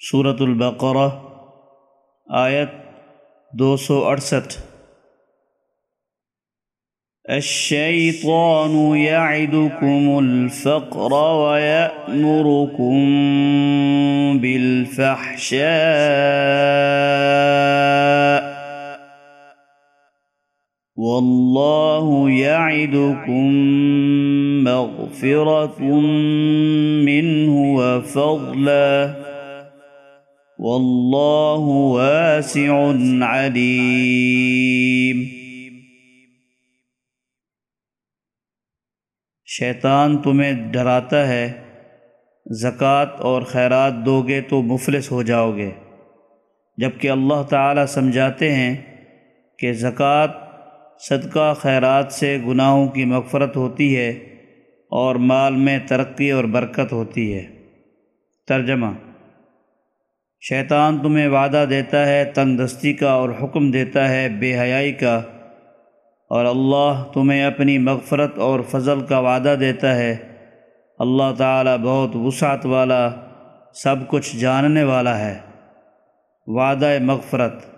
صورت البقرہ آیت دو سو اڑسٹھ الشیطان یعدکم الفقر ویأمرکم بالفحشاء۔ واللہ یعدکم مغفرة منہ وفضلا واللہ واسع علیم۔ شیطان تمہیں ڈراتا ہے، زکوٰۃ اور خیرات دو گے تو مفلس ہو جاؤ گے۔ جبکہ اللہ تعالی سمجھاتے ہیں کہ زکوٰۃ صدقہ خیرات سے گناہوں کی مغفرت ہوتی ہے اور مال میں ترقی اور برکت ہوتی ہے۔ ترجمہ شیطان تمہیں وعدہ دیتا ہے تنگ دستی کا اور حکم دیتا ہے، بے حیائی کا۔ اور اللہ تمہیں اپنی مغفرت اور فضل کا وعدہ دیتا ہے۔ اللہ تعالی بہت وسعت والا، سب کچھ جاننے والا ہے۔ وعدہ مغفرت۔